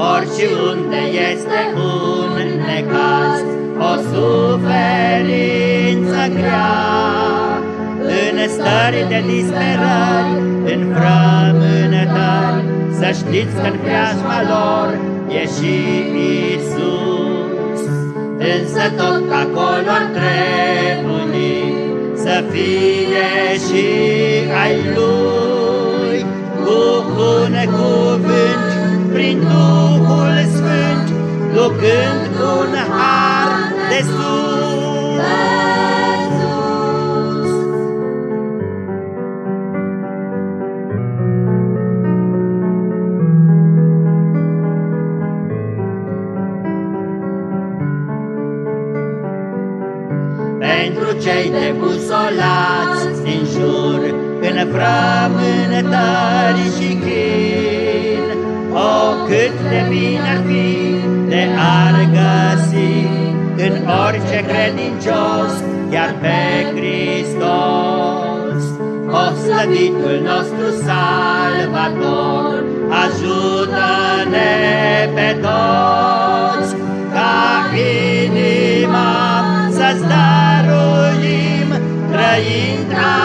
Oriunde este un necaz, o suferință grea, În stări de disperări, în frămânătări, Să știți că în preajma lor e și Isus. Însă tot acolo ar trebui să fie și ai Lui, cu un cuvânt prin Duhul Sfânt, ducând un har de sus. Pentru cei debusolați din jur, în frămânătări bine ar fi de ar găsi în orice credincios, chiar pe Hristos. O, slăvitul nostru Salvator, ajută-ne pe toți, ca inima să-ți dăruim, trăind apoi.